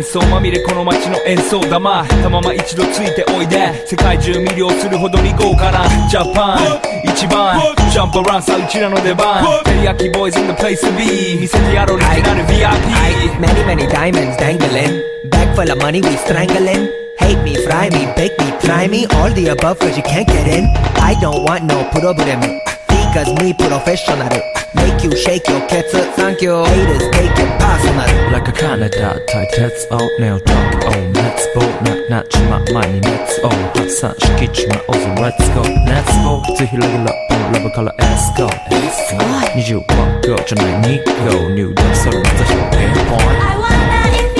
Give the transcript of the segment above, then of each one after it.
奏まみれこの街の演奏玉たまま一度ついておいで世界中魅了するほどに豪華なジャパン一番ジャンプランさうちらの出番テリヤキボーイズ in the place to be 見せてやろうオリジナル VIP Many, many diamonds dangling. Bag full of money, we strangling. Hate me, fry me, bake me, try me. All the above, cause you can't get in. I don't want no problem. cause me professional. Make you shake your cats, thank you. Haters take it personal. Like a Canada tight heads out now talk on Let's go 낙낙치마 많이 let's go 확산시키지마 어서 let's go Let's go 지히 레귤러 온 러브 color, let's go Let's go 니주 꽉 꺼져 go, New 뉴 so 맞아 show pinpoint I wanna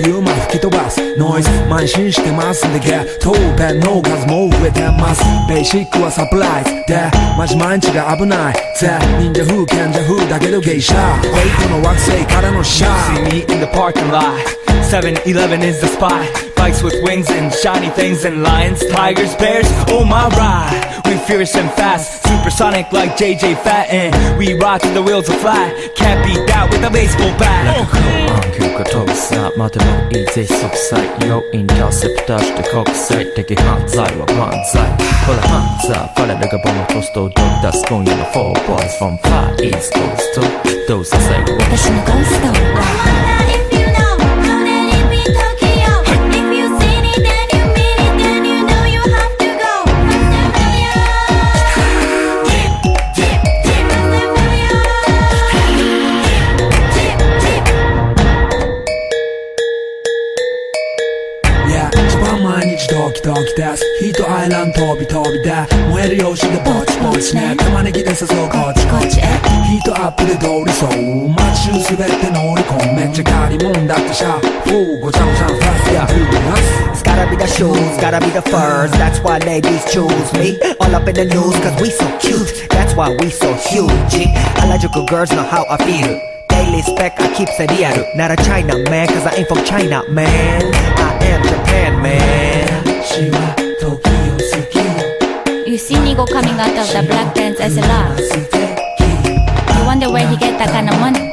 You diyorum artık it was noise Manşin and masın diye Toğu ben no gas, gaz mo ve demaz Beşik kuva surprise de Maç mançı da abunay Te ninja hu kenja hu da gelo geisha. Beyko no vaksey karano şa You see me in the parking lot. 7-Eleven is the spot. Bikes with wings and shiny things and lions, tigers, bears, oh my ride. We fierce and fast, supersonic like JJ Fad we rockin' the wheels are fly, Can't beat that with a baseball bat. が飛ぶさまでもいいぜ即歳よインターセプターして国際的犯罪は万歳これ犯罪ファレルがボムポストをドクタース今夜の4 boys from far east coast どうさせる私のゴースト 히터 아일랜드 eh? so 더비다 so 오시다 버치 버치 내 가만히 기대서서 shoes, 거치해 히터 앞으로 돌이서 마치 우스베트 노리 콩맥주 가리문 닥터샤 후고 장상 파스야 It's gotta be the shoes, gotta be the furs. That's why ladies choose me. All up in the news cause we so cute. That's why we so huge. I like you girls know how I feel. Daily spec, I keep it. Not a China man, cause I ain't from China, man. I am Japan, man. She Single coming out of the black dance as a lot. You wonder where he get that kind of money?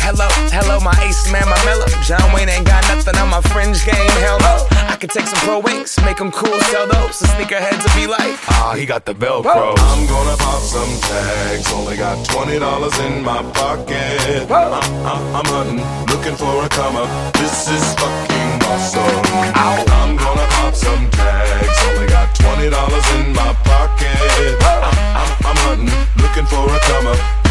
Hello, hello, my ace man, my mellow. John Wayne ain't got nothing on my fringe game. Hell no. I could take some pro wings, make them cool, sell those. The sneakerheads will be like, ah, he got the Velcro. I'm gonna pop some tags. Only got twenty dollars in my pocket. I'm, I'm, I'm hunting, looking for a come up. This is fucking awesome. I'm gonna pop some tags. Only got twenty dollars in my pocket. I'm, I'm, I'm hunting, looking for a come up.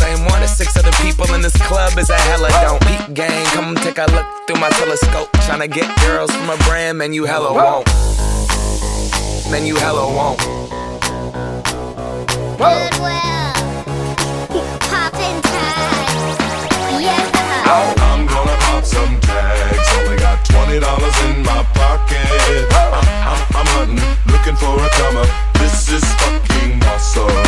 same one as six other people in this club is a hella don't. Peep gang, come take a look through my telescope. Tryna get girls from a brand, man, you hella won't. Man, you hella won't. Goodwill. Poppin' tags. Yeah. I'm gonna pop some tags. Only got twenty dollars in my pocket. I'm, I'm, I'm hunting, looking for a come up. This is fucking awesome.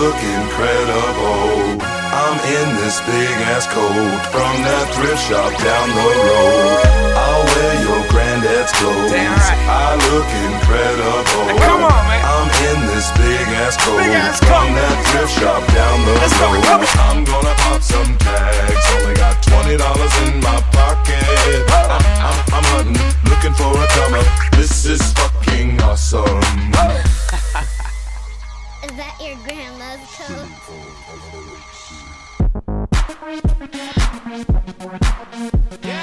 look incredible. I'm in this big ass coat from that thrift shop down the road. I'll wear your granddad's clothes. I look incredible. Come on, man. I'm in this big ass coat, big ass coat. from that Yeah.